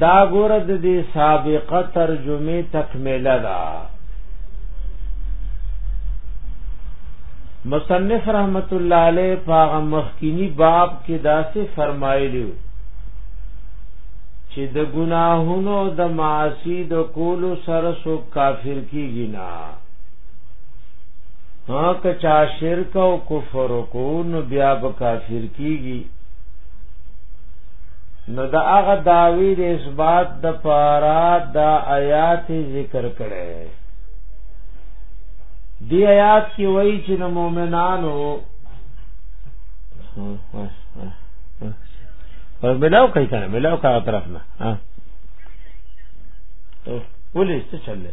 دا ګورد دی سابقه ترجمه تکمیله دا مصنف رحمت الله علیه پاغه مخکینی باب کې داسې فرمایلی چې د ګناهونو د معاصی د کولو سره سو کافر کیږي نه ها که چا شرک او کفر کو نو بیا به کافر کیږي نو دا هغه داوی د اثبات د پارا دا آیات ذکر کړي دی آیات کې وایي چې د مؤمنانو پر ملاو کوي کنه ملاو کا طرف نه ها ولې څه چلې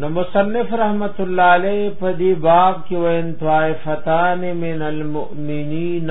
نو مصنف رحمت الله علیه په دې باب کې وین طائفتان من المؤمنین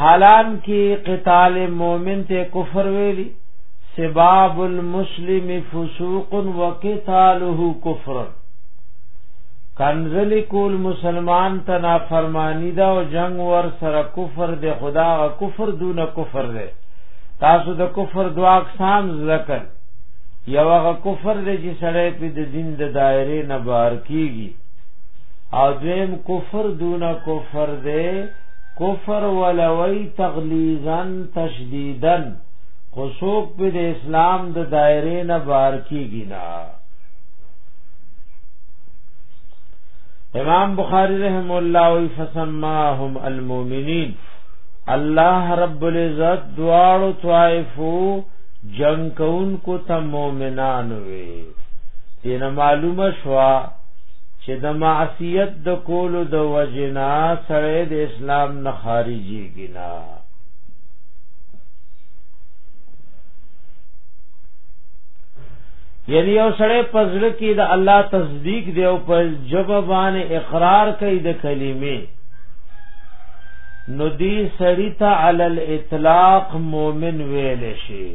حالان کې قتال مؤمن ته کفر ویلی سباب المسلم فسوق وقتاله کفر کنزل کول مسلمان ته نافرمانی دا او جنگ ور سره کفر دی خدا غ کفر دون کفر دی تاسو د کفر دوا اقسام ذکر یو غ کفر دی چې سړی په د دین د دایره نه بار کیږي او دویم کفر دون کفر دی کفر ولوی تغلیظا تشدیدا خصوص په د اسلام د دایره نه بار کیږي نه امام بخاری رحم الله وی فسماهم المؤمنین الله رب العزت دواړو طائفو جنگ کون کو تم مومنان وی تینا معلومه شوا چې د معصیت د کولو د وجنا سره د اسلام نه خارجي ګنا یعنی یو سره پزړه کې د الله تصدیق دی او په جواب باندې اقرار کوي د کلمې نو دی سړی ته علی الاطلاق مؤمن ویل شي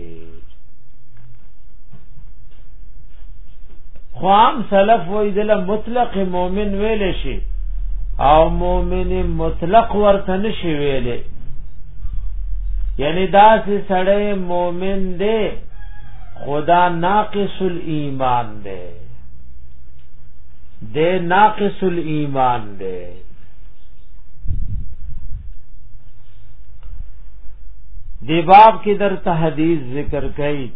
خوام سلف وې دله مطلق مؤمن ویل شي او مؤمن مطلق ورته نشي ویل یعنی دا سه سړی مؤمن دی خدا ناقص الایمان دی د ناقص الایمان دی دی باب کې در ته حدیث ذکر کړي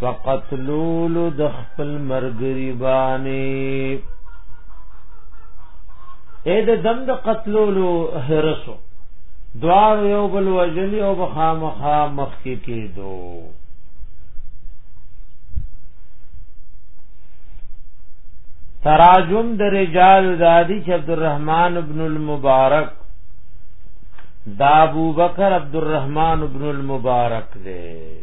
فقتلول د خپل مرګري باندې اې د دم د قتلولو هرسو دوار یو بل وجل یو بخامخا مخ کې کېدو تراجم د رجال دادی چې عبدالرحمن ابن المبارک دا ابو بکر عبدالرحمن ابن المبارک دی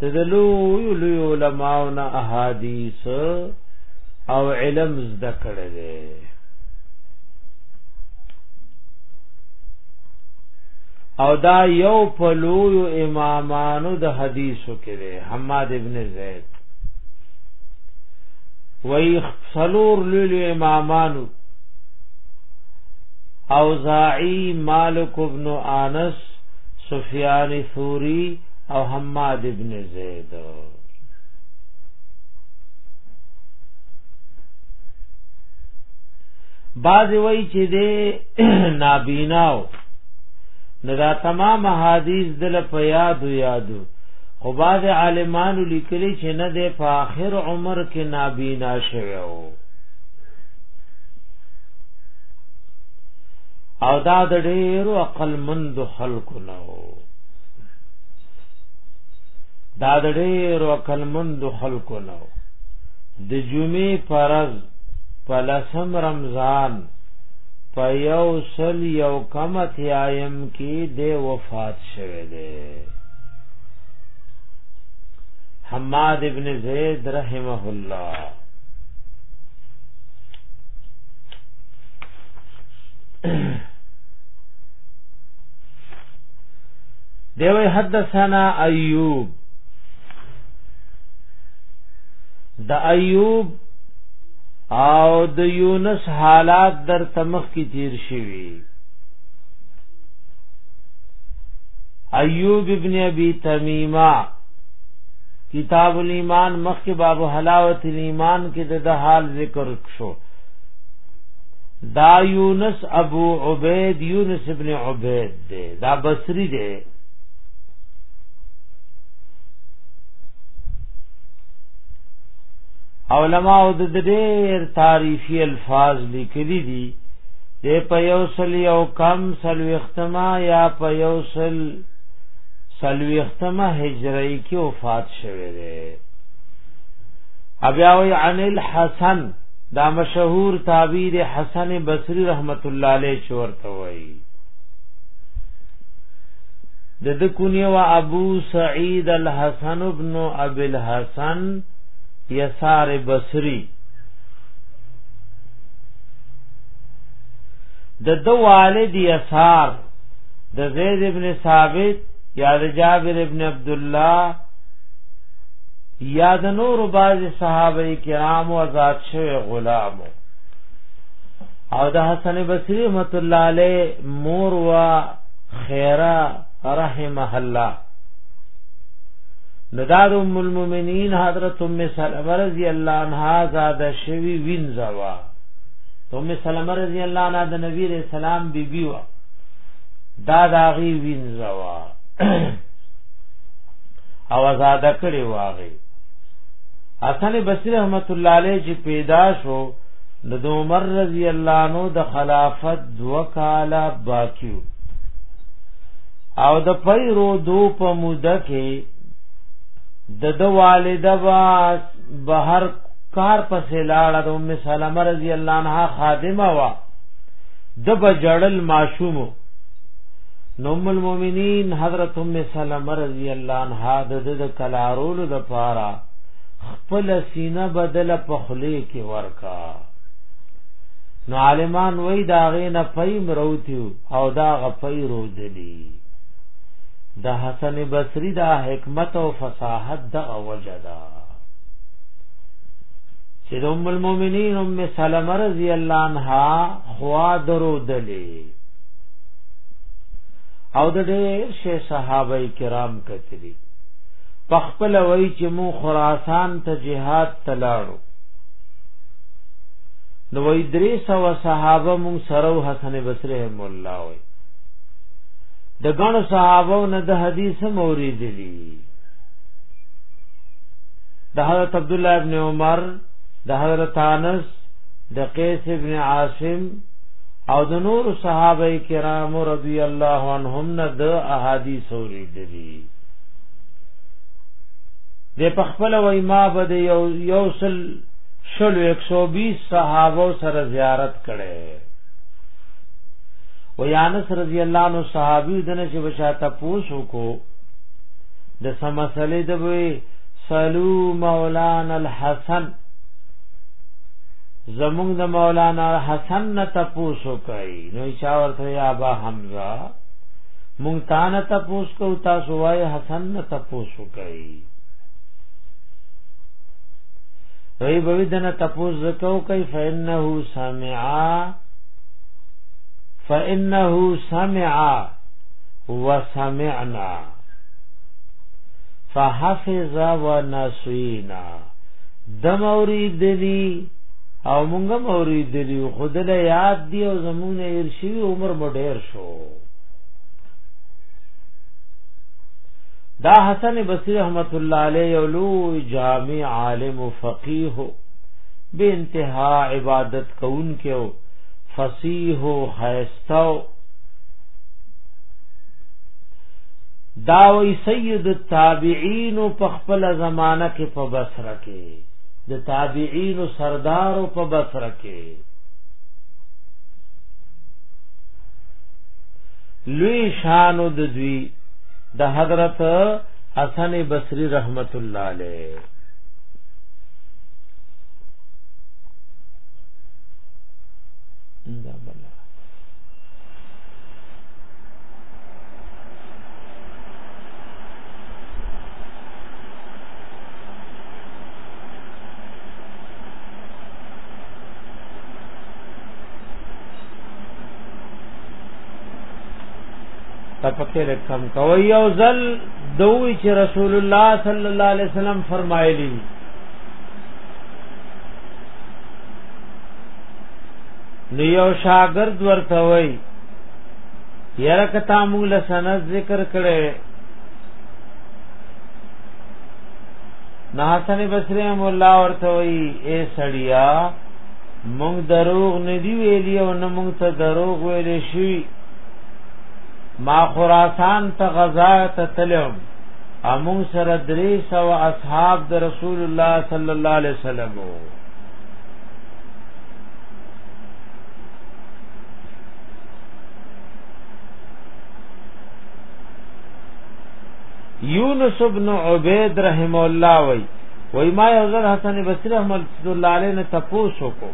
د لوی لوی علماو نه احادیث او علم زده کړی دی او دا یو په لوی امامانو د حدیثو کې دی حماد ابن زید وای خلور لوی امامانو اوزاعی مالک ابن انس سفیان ثوری او حماد ابن زید باز وای چې دې نابیناو نو دا تمام حدیث دل په یاد یادو خو باز عالمانو لیکلی چې نه دې په آخر عمر کې نابینا شوی او دا د ډېرو عقل مند خلکو نه وو دا د ډېر وکلمند خلکو نو د جمعې فرض په لسم رمضان په یو سل یو کم تیایم کې د وفات شوه دی حماد ابن زید رحمه الله دیوی حدثنا ایوب د ایوب او د یونس حالات در تمخ کی تیر شوی ایوب ابن ابی تمیمه کتاب الایمان مخ کې باب حلاوت الایمان کې د حال ذکر شو دا یونس ابو عبید یونس ابن عبید دی دا بصری دی علماء د ډېر تعریفي الفاظ لیکلي دي د په یو سل یو کم سلوختما یا په یو سل سلوختما هجری کې وفات شوه دی بیا وی عن الحسن دا مشهور تعبیر حسن بصری رحمت الله علیه چورته وی د د کونی و ابو سعید الحسن ابن ابي الحسن یسار بصری د د والد یسار د زید ابن ثابت یا د جابر ابن عبد الله یا د نور باز صحابه کرام او آزاد شوی غلامو او د حسن بصری رحمت الله علی مور وا خیره رحمه الله نداد ام المؤمنین حضرت ام سلمہ رضی الله عنها زاد شوی وینځوا ام سلمہ رضی الله عنها د نبی رسول سلام بیبی وا دا داغي وینځوا او آزاد کړي واغی حسن بصری رحمت الله علیه چې پیدا شو د عمر رضی الله عنه د خلافت دو کاله باقی او د پیرو دو په موده کې د د والده با بهر کار پسې لاړه د ام سلمہ رضی الله عنها خادمه وا د بجړل معشوم نو ام المؤمنین حضرت ام سلمہ رضی الله عنها د د کلارولو د پاره خپل سینه بدل په خلی کې ورکا نو عالمان وای دا غې نه پیم روتیو او دا غپی رو دلی د حسن بصری دا حکمت او فصاحت د وجدا چې ام المؤمنین ام سلمہ رضی الله عنها خوا درو دلی او د ډېر شه صحابه کرام تلي پخپل وای چې مو خراسان ته جهاد تلاړو نو وای درې سو صحابه مون سره حسن بصری هم الله وای د ګڼ صحابه نه د حدیث موري دي د حضرت عبد الله ابن عمر د حضرت انس د قیس ابن عاصم او د نور صحابه کرام رضی الله عنهم نه د احادیث اوري دي د پخپل وای ما بد یو یو سل شل 120 صحابه سره زیارت کړي و یانس رضی الله عنه صحابي دنه چې بشاته پوسو کو د سمسلې د وی سلو مولانا الحسن زمونږ د مولانا حسن نه تپوسو کوي نو چا ورته یا با حمزه مونږ تانه تپوس کو تاسو وای حسن نه تپوس کوي وی بوی دنه تپوس زکو کوي فإنه سمعا فإنه سمعا وسمعنا فحفظ ونسينا دم اوریدلی او مونږ اوریدلی خود له یاد دی او زمونه ارشی عمر مډیر شو دا حسن بصری رحمت الله علیه یو لوی جامع عالم او فقیه به انتها عبادت کون کېو فصیح او خیستاو دا وی سید التابعین په خپل زمانہ کې په بصره کې د تابعین سردار په بصره کې لوی شانو د دوی د حضرت حسن بصری رحمت الله علیه دا بل تپکه رقم کوي او زل دوی چې رسول الله صلی الله علیه وسلم فرمایلی نو یو شاګرد ورته وای یره کتا موږ له سند ذکر کړي نه حسن بصری مولا ورته وای اے سړیا مونږ دروغ ندی ویلی او نه مونږ ته دروغ ویل شي ما خراسان ته غزا ته تلم امون سره درې سو اصحاب د رسول الله صلی الله علیه وسلم یونس ابن عبید رحم الله وی وی ما یوزر حسن بصری رحمه دلاله نه تپوسو کو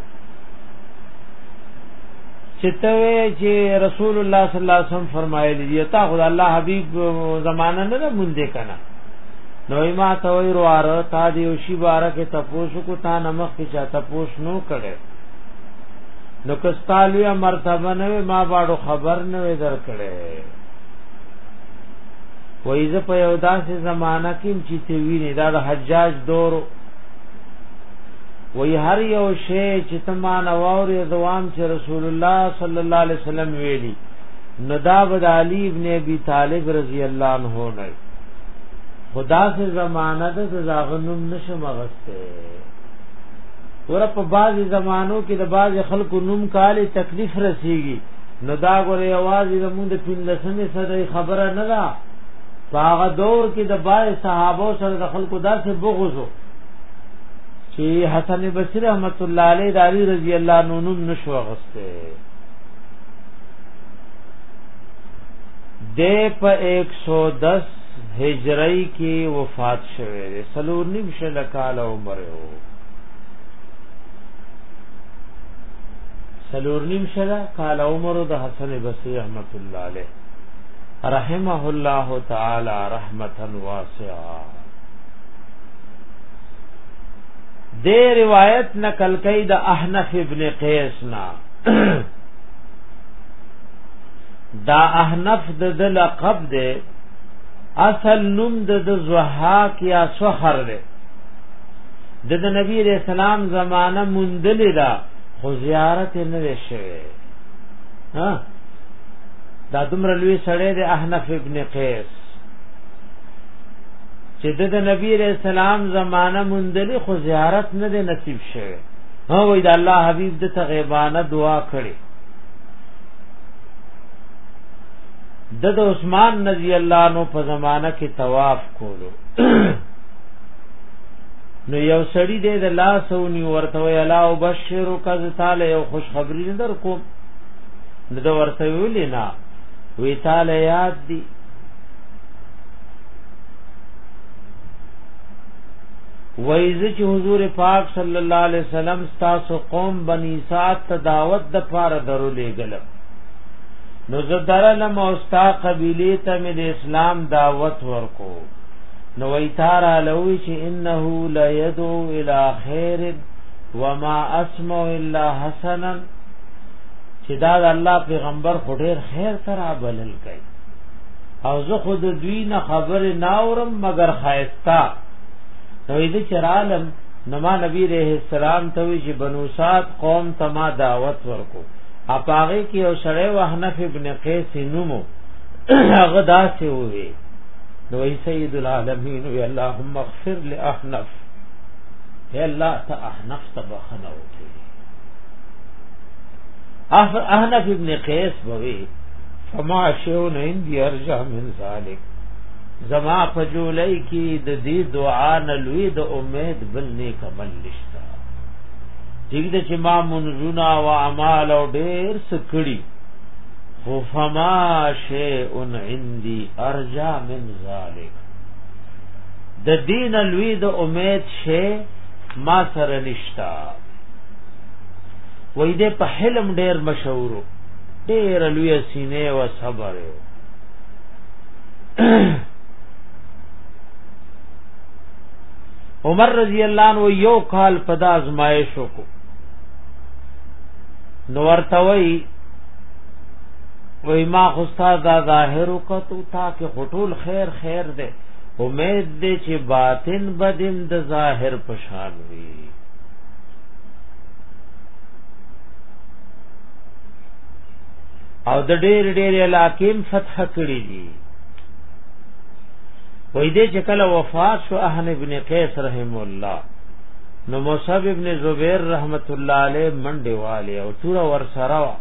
چتوي چې رسول الله صلی الله علیه وسلم فرمایلی دی تا خدای الله حبیب زمانہ نه مونږ دې کنه نو ما ته وی رواره تا دی او شی بارک تپوسو کو تا نمخ کې چا تپوس نو کړي نو کستالوی مرتبه نه ما باړو خبر نه در کړي وایزه په یو داسې زمانہ کې چې تی ویني دا د حجاج دور وی هر یو شی چې تما نوور دوام چې رسول الله صلی الله علیه وسلم ویلی ندا بد علی ابن ابي طالب رضی الله عنه نه خدا سے زمانہ د زاغنم نشم غسته ور په باز زمانو کې د باز خلکو نوم کاله تکلیف رسیږي نو دا غره आवाज د مونږ د پندسمه سره خبره نه ده هغه دور کې د باز صحابه سره د خلکو داسې بغوزو چې حسن بصری رحمت الله علیه داری رضی الله عنه نوم نشو غسته د په 110 هجری کې وفات شوه دی سلور نیم شل کال عمر یو سلور نیم شل کال عمر د حسن بصری رحمت الله علیه رحمه الله تعالی رحمتا واسعه دې روایت نقل کوي د احنف ابن قیس نا دا احنف د د لقب دی اصل نوم د د زحاک یا سخر دی د د نبی علیہ السلام زمانہ مندلې دا خو زیارت نه شوه ها دا دومره لوی سړی دی احنف ابن قیس چې د نبی رسول سلام زمانہ مندلې خو زیارت نه دی نصیب شوه هو وای د الله حبیب د تغیبانه دعا کړي د د عثمان رضی الله نو په زمانہ کې طواف کولو نو یو سړی دې د لاس او نی ورته وی الا او بشیر کز تعالی یو خوش خبری در کو د ورته ویلی نه وی تعالی یاد دی وایز چې حضور پاک صلی الله علیه وسلم تاسو قوم بنی سات ته دعوت د پاره درو لېګل نو زه درلم او ستا قبیله ته مې د اسلام دعوت ورکو نو وی تارا لوی چې انه لا يدعو الى خير وما اسمع الا حسنا چې دا الله پیغمبر خډیر خیر ترا بلل کوي او زه خود دوی نه خبر ناورم مگر خایستا نو دې چرالم نما نبی رحم السلام ته وی چې بنو سات قوم ته ما دعوت ورکو اپاغه کې او سړی وحنف ابن قیس نومو هغه داسې وې نو ای سید العالمین وی اللهم اغفر لاحنف اے الله ته احنف تبخنه وکړي احنف ابن قیس بوي فما شیون عندي ارجح من ذلک زما په جولای کې د دې دعا نه لوی د امید بل نه کمل نشتا ټیک د چې ما منزونه او اعمال او ډېر سکړي خو فما شیء عندي ارجا من ذلک د دین لوی د امید شی ما سره نشتا وې دې په حلم ډېر مشهورو ډیر لوی سینې او صبر یو عمر رضی الله عنه یو کال په د ازمایش وکړو نو ورته وی وی ما خو استاد دا ظاهر وکړو تا کې خټول خیر خیر ده امید دې چې باطن بدیم د ظاهر پشان وی او د ډېر ډېر علاقې فتح کړې دي وې دې چې کله وفات شو احن ابن قیس رحم الله نو مصعب ابن زبیر رحمت الله علیه منډه والے او تور ور سره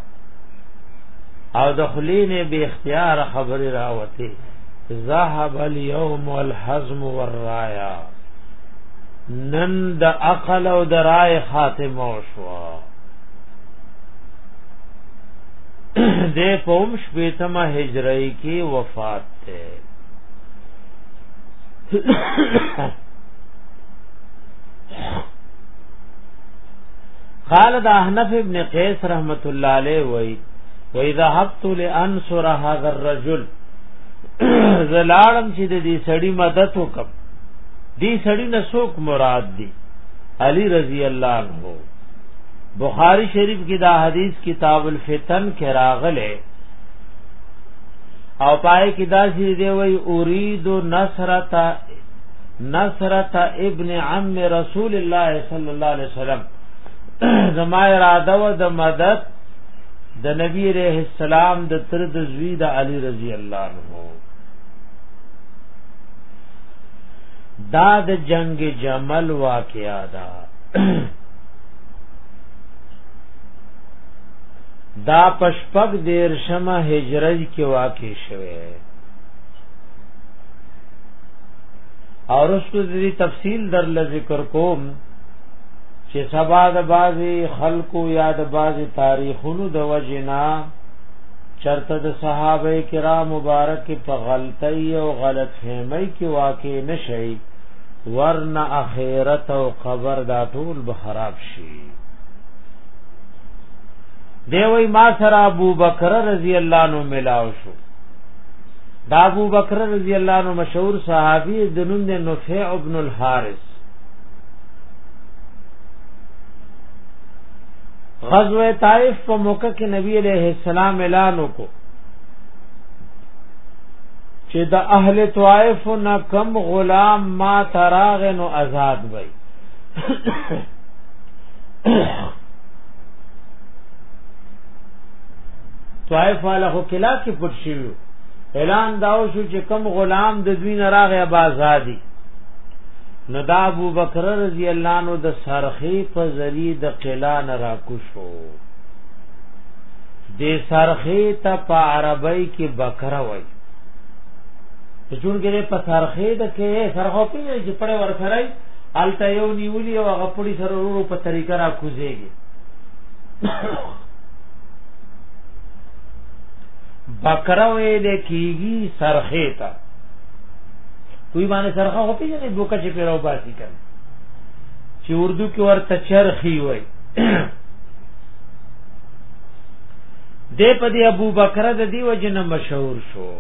او د خلین به اختیار خبره راوته ذهب اليوم والحزم والرايا نن د عقل او د رائے خاتمه شوه د پوم شپیتمه هجری کې وفات ده قال د احنف ابن قیس رحمت الله علیه وای وای ذهبت لانصر هذا الرجل زلالم چې د دې سړی مدد وکم دې سړی نسوک مراد دی علی رضی الله عنه بخاری شریف کې دا حدیث کتاب الفتن کې راغله او پای کې دا چې دی وی اريد نصرت نصرت ابن عم رسول الله صلی الله علیه وسلم زما اراده و د مدد د نبی رحم السلام د تر د زوی د علی رضی الله عنه دا د جنگ جمل واقعا ده دا پشپک دیر شمه هجرت کې واقع شوه اور اس کو ذری تفصیل در ل ذکر کوم چې سبا د بازي خلقو یا د بازي تاریخونو د وجنا چرته د صحابه کرام مبارک په غلطي او غلط فهمي کې واقع نشي ورنه اخرت او قبر دا ټول به خراب شي دی وای ما سره ابو بکر رضی الله عنه ملاو شو دا ابو بکر رضی الله عنه مشهور صحابي د نوم د نفع ابن الحارث غزوه طائف په موقع کې نبی عليه السلام اعلان وکړ چې د اهل طائف نه کم غلام ما تراغ نو آزاد وي طائف والا خو کلا کې پټ شي اعلان داو شو چې کم غلام د دوی نه راغی آزادي نو دا ابو بکر رضی الله عنه د سرخی په ذری د قلا نه راکوشو د سرخی ته په عربی کې بکره وای چون کې په سرخی د کې سرخو په یې جپړې ورسره الته یو نیولی او هغه پړي سره ورو په طریقه را کوزيږي بکره وې د کیږي سرخی ته کوئی باندې سرخه هو پیژنې بوکه چې پیرو باسي کړي چې اردو کې ورته چرخي وای د په دی ابو بکر د دی وجنه مشهور شو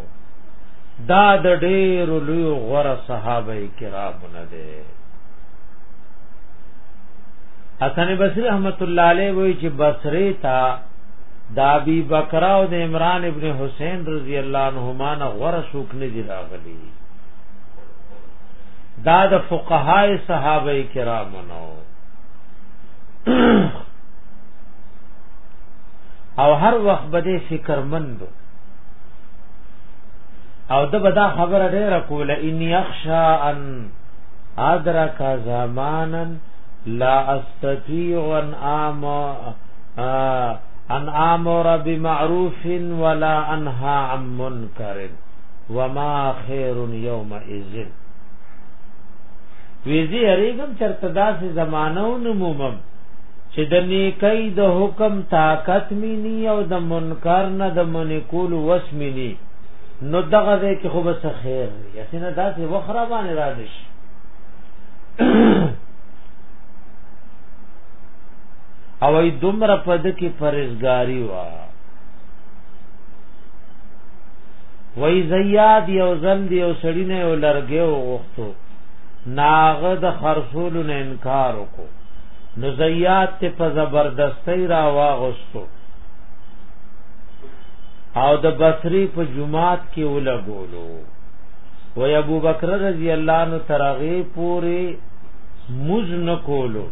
دا د ډیر لوی غره صحابه کرام نه دی حسن بصری رحمت الله علیه وی چې بصری تا د ابي بکر او د عمران ابن حسین رضی الله عنهما نه غره شوک نه دی راغلی دا د فقهای صحابه کرامو نو او هر وخت بده فکر مند او د بدا خبره ډیره کوله ان یخشا ان ادرک زمانا لا استطيع ان ام ان امر بمعروف ولا انها عن منکر وما خير يوم اذن ویزی اریګم چرته داسې زمانو نمومم چې د نیکۍ د حکم طاقت مینی او د منکر نه د منې کول وس مینی نو دغه دې کې خو بس خیر دی یسنه داسې وخره باندې را دي او ای دومره پد کې پرېزګاری وا وای زیاد یو زم دی او سړی نه ولرګي او غختو ناغه د خرصول نه انکار وکړو نو زیات ته په زبردستی را واغستو او د بصری په جمعات کې ولګولو و ابو بکر رضی الله عنه ترغه پوری مز نکولو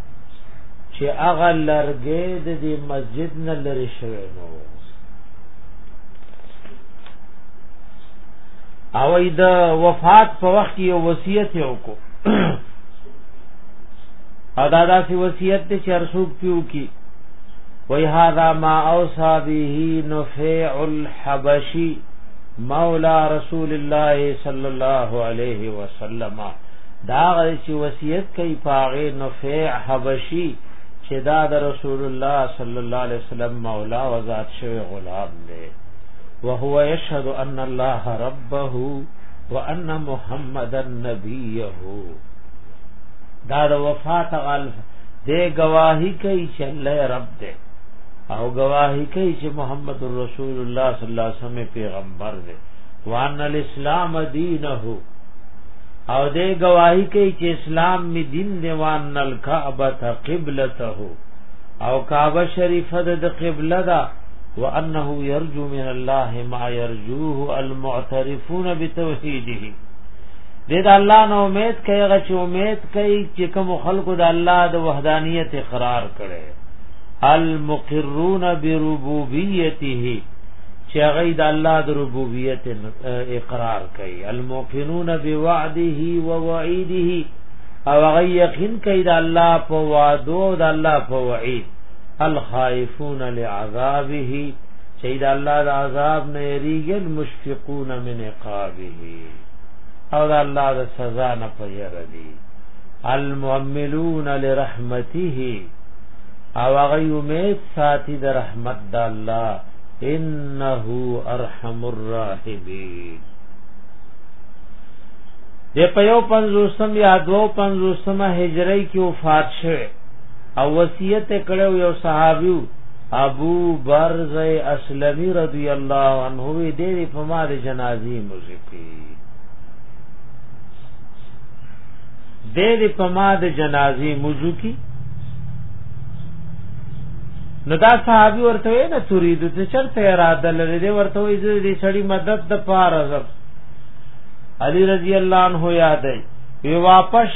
چې هغه لرګې د دې مسجد نه لری شوی نو او د وفات په وخت یو وصیت وکړو او دا داسې وصیت ته چرسوب پیو کی وی هذا ما اوصى به نفيع الحبشي مولا رسول الله صلی الله علیه وسلم دا غي چې وصیت کوي پاغه نفيع حبشي چې دا د رسول الله صلی الله علیه وسلم مولا وزاد شوی غلام دی وهو يشهد ان الله ربه وان محمدا نبيه دا د وفات غل دې گواہی کوي چې الله رب دې او گواہی کوي چې محمد رسول الله صلی الله علیه وسلم پیغمبر دې وان الاسلام دینه او دې گواہی کوي چې اسلام می دین دی وان الکعبه قبلته او کعبه شریفه د قبله ده وانه يرجو من الله ما يرجوه المعترفون بتوحيده د دې الله نو امید کوي هغه چې امید کوي چې کوم خلکو د الله د وحدانیت اقرار کړي المقرون بربوبیته چې هغه د الله د ربوبیت اقرار کوي الموقنون بوعده ووعیده او هغه یقین کوي د الله په وعده او د الله په وعید الخائفون لعذابه چې دا الله د عذاب نه یریږي مشفقون من عقابه او دا الله د سزا نه پیر دي المؤملون لرحمته او هغه امید ساتي د رحمت د الله انه ارحم الراحمین د په یو پنځوسم یا دو پنځوسمه هجری کې وفات شوه او وصیت کړو یو صحابیو ابو برز اسلمی رضی الله عنه وی ډېری په ما د جنازي مزکی ډېری په ما د جنازي مزکی نو دا صحابي ورته نه تريد چې چرته اراده لري دی ورته وي چې دې سړي مدد د پاره زب علي رضی الله عنه یادای وی واپس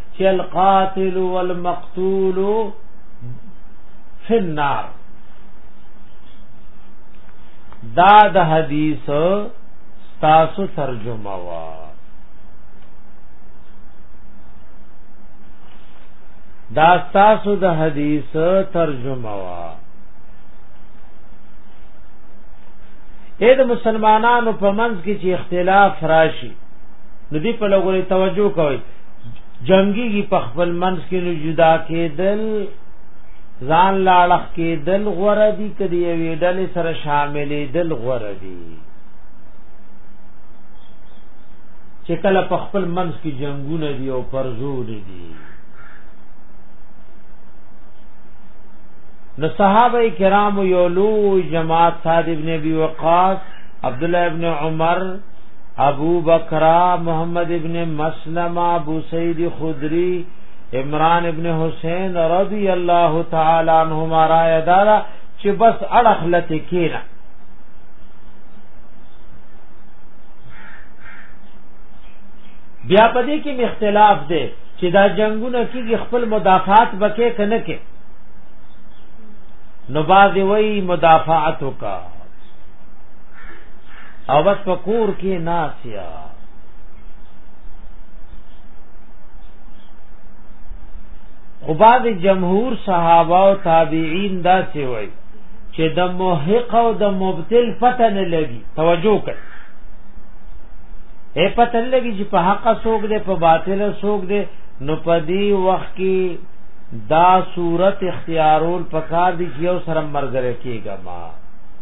چې القاتل والمقتول فی النار دا د حدیث تاسو ترجمه وا دا تاسو د حدیث ترجمه وا اې د مسلمانانو په منځ کې چې اختلاف راشي نو دې په لګوري توجه کوئ جنگي په خپل منځ کې نو جدا کېدل ځان لاړخ کېدل غوړه دي کدی وی ډلې سره شاملې دل غوړه دي چې کله په خپل منځ کې جنگونه دي او پرزو دي نو صحابه کرام یو لوی جماعت صاد ابن ابي وقاص عبد الله ابن عمر ابو بکر محمد ابن مسلمہ ابو سعید خدری عمران ابن حسین رضی الله تعالی عنہما را یادارا چې بس اڑخ لته کینا بیا پدې کې اختلاف دی چې دا جنگونه کې خپل مدافعات بکې کنه کې نو باز وی مدافعات وکړه او بس په کور کې ناسیا خو بعد جمهور صحابه او تابعین دا سی وای چې د محق او د مبتل پته نه لګي توجه کړئ اے پته لګي چې په حق سوق دے په باطل سوق دے نو پدی وخت کې دا صورت اختیارول پکار دي چې یو سره مرګره کېګا ما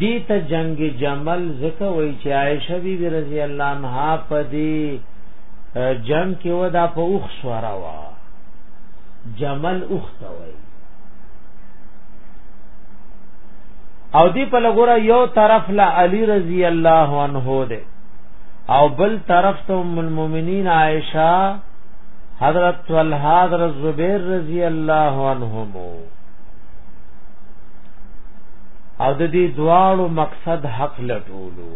دیتا جنگ جمل زکه وای چې عائشه بی بی رضی الله عنها په دې جنگ کې ودا په اوخ سوارا وا جمل اوخ ته وای او دی په لګورا یو طرف لا علی رضی الله عنه ده او بل طرف ته ام المؤمنین عائشہ حضرت طلحہ حضرت زبیر رضی اللہ عنہم او د دې دواړو مقصد حق لټولو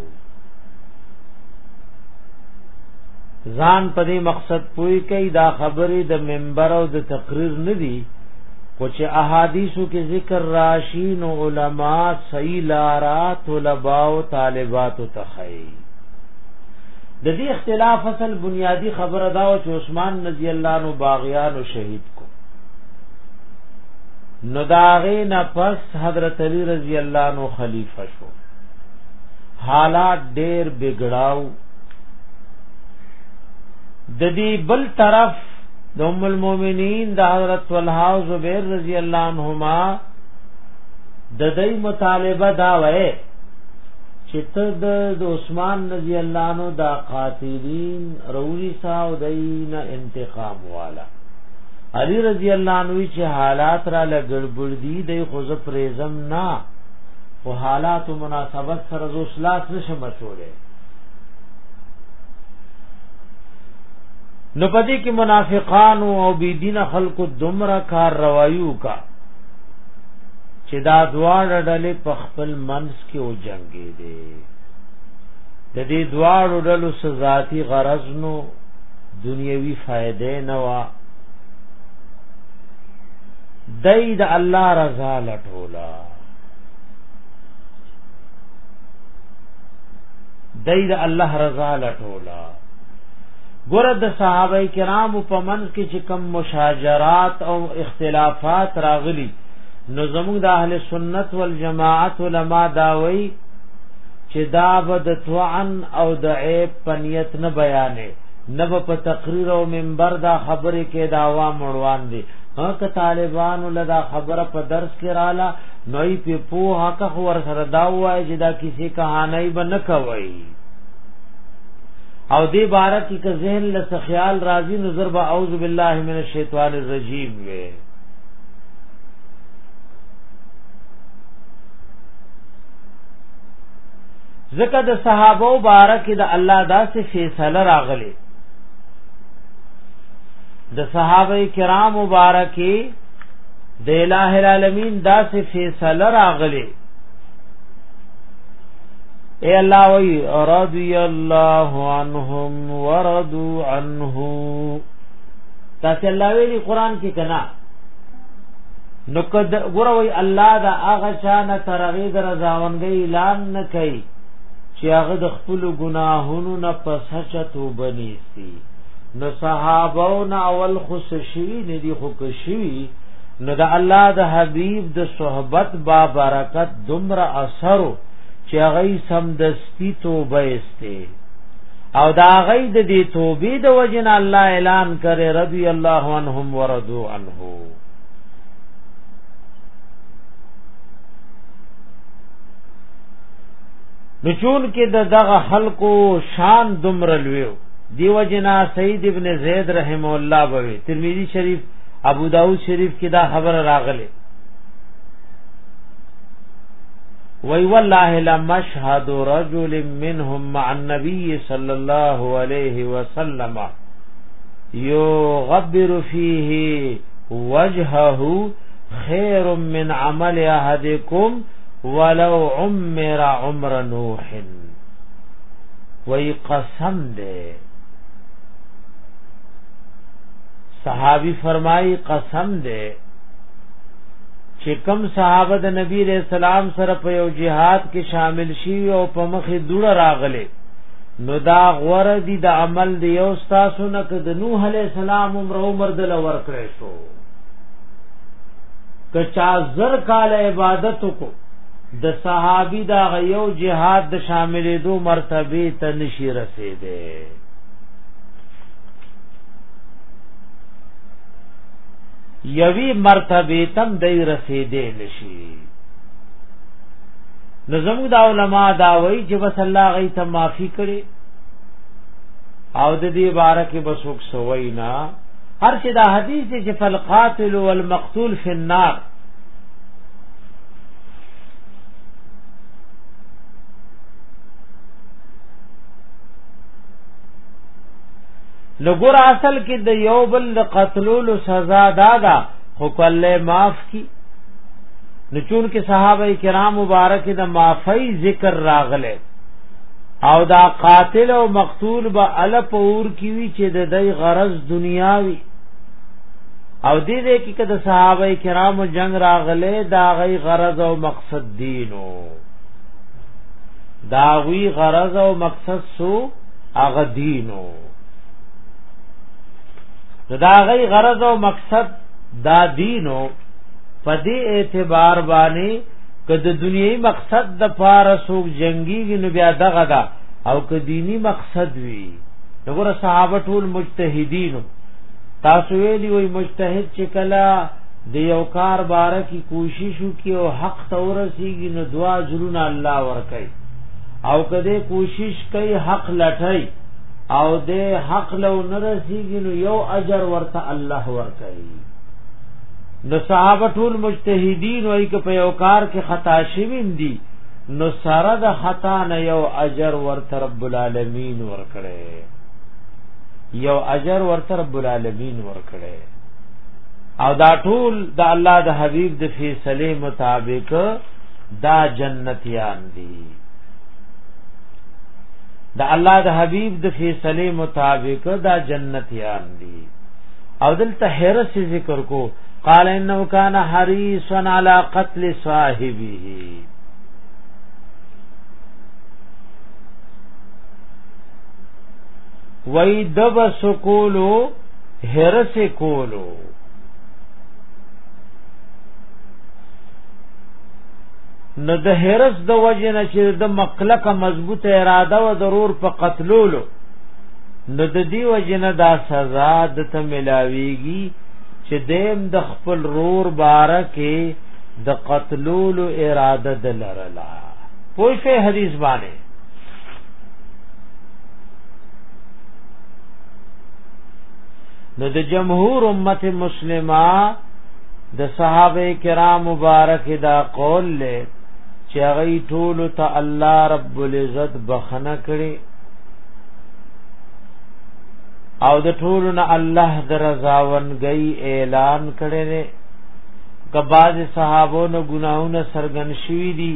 ځان په دې مقصد پوي کوي دا خبرې د منبر او د تقریر نه دي خو چې احادیثو کې ذکر راشي نو علما صحیح لارا طلباء او طالبات تخی د دې اختلاف اصل بنیادی خبره دا و چې عثمان رضی الله عنه باغیان او شهید نو داغه نه پس حضرت علی رضی الله عنه خلیفہ شو حالات ډیر بګړاو د دې بل طرف د ام المؤمنین د حضرت طلحه او زبیر رضی الله عنهما د دې مطالبه دا وای چې ته د عثمان رضی الله عنه دا قاتلین روزي ساو دینه انتقام والا علی رضی الله عنه چې حالات را لګړبړ دي د خوځ پرېزم نه او حالات او مناسبت سره زو سلاس نشم چولې نو پدې کې منافقان او بی دین خلکو دمرا کار روایو کا چې دا دواړه ډلې په خپل منځ کې او جنگي دي د دې دواړو ډلو سزاتی غرض نو دنیوي فائدې نه وا دای د الله رضا لټولا دای د الله رضا لټولا ګور د صحابه کرامو په منځ کې چې کم مشاجرات او اختلافات راغلي نو زموږ د اهل سنت والجماعت علما داوي چې دا بد توعن او د عیب پنیت نه بیانې نب په تقریر او منبر دا خبره کې دا عوام وړوان دي هغه طالبانو لدا خبره په درس کې رااله نوې په پوه حق ور سره دا وایي چې دا کسی کہانی به نه کوي او دې بارک کې که ذهن له خیال راضی نظر به اعوذ بالله من الشیطان الرجیم وي ځکه د صحابه مبارک د الله داسې فیصله راغلی د صحابه کرام مبارکي د الٰه العالمین داسې فیصله راغلی اے الله وی رضی الله عنهم ورضوا عنه تاسو الله ویلي قران کې کنا نو کد ګوروي الله دا هغه چا نه ترغي در ځاونګي اعلان نه کوي چې هغه د خپل ګناهونو نه پس هچا توبه نيسي نو صحابه نه اول خوش شي نه دي خو کشوي نو د الله د حبيب د صحبت با برکت دمر اثر چې هغه سم دستي توبه استه او دا غي د دې توبې د وجنه الله اعلان کړي رضی الله عنهم ورضوا عنه نو چون کې د دغه خلقو شان دمر لویو دیو جنا سید ابن زید رحم الله بوي ترمذی شریف ابو داود شریف کې دا خبر راغله وی والله لمشهد رجل منهم مع النبي صلى الله عليه وسلم یغبر فیه وجهه خیر من عمل احدکم ولو عمر عمر نوح وی قسم دے صحابی فرمائی قسم دے چې کم صحابه د نبی رسول سلام سره په یو جهاد کې شامل شي او په مخې دوړه راغله نو دا غور دی د عمل دی یو تاسو نه ک د نوح علی السلام عمر عمر د لور کړی شو ک چا زر کال عبادت کو د صحابي دا یو جهاد د شاملې دو مرتبه ته نشي رسیدي یوی مرتبه تم دی رسیدې نشي نو زموږ دا علما دا وایي چې بس الله غي ته معافي کړي او د دې باره کې بس وک سوي نه هر چې دا حدیث دی چې فالقاتل والمقتول فی النار لګور اصل کې د یو بل قتلولو سزا دادا خو کله معاف کی نو چون کې صحابه کرام مبارک د معافی ذکر راغله او دا قاتل او مقتول به ال پور کی وی چې د دې غرض دنیاوی او دې دې کې کده صحابه کرام جنگ راغله دا غي غرض او مقصد دینو دا غي غرض او مقصد سو اغه دینو دا غي غرض او مقصد دا دینو په دې اعتبار باندې که د دنیوي مقصد د پاره سوق جنگي نو بیا دغه دا او که دینی مقصد وي دغه صحابه ټول مجتهدین تاسو ویلی وي مجتهد چې کلا د یو کار باره کی کوشش وکي او حق تورسیږي نو دعا جرونه الله ورکي او کده کوشش کوي حق لټای او د حق لو نرسیږي نو یو اجر ورته الله ورکي نو صحابه ټول مجتهدین وای ک په یو کار کې خطا شویم دي نو سره د خطا نه یو اجر ورته رب العالمین ورکړي یو اجر ورته رب العالمین ورکړي او دا ټول د الله د حبیب د فیصله مطابق دا جنتیان دي د الله د حبیب د فیصله مطابق دا جنتیان دي او دلته حرس ذکر کو قال انه كان حريصا على قتل صاحبه وای دب سکولو حرس کولو نو د هرس د وجه نه چې د مقلقه مضبوطه اراده و ضرور په قتلولو نو د دی وجنه دا سزا د ته ملاویږي چې دیم د خپل رور بارکه د قتلول اراده د لرلا پوه شئ حدیث باندې نو د جمهور امت مسلمه د صحابه کرام مبارک دا قول له چې هغه ټول ته الله رب العزت بخنه کړي او د ټولو نه الله درزاونګي اعلان کړي دي کباز صحابو نو ګناونه سرګن شوی دي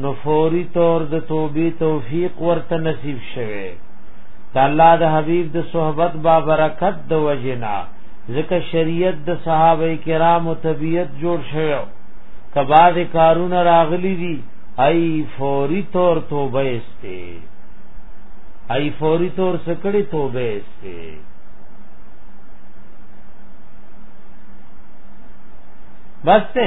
نو فوري طور د توبې توفیق ورته نصیب شوه د الله د حبیب د صحبت با برکت د وجنا ځکه شریعت د صحابه کرام او طبیعت جوړ شوی کباز کارونه راغلي دي ای فوري طور توبه استه ای فوری طور سکړی توبه استه بس ته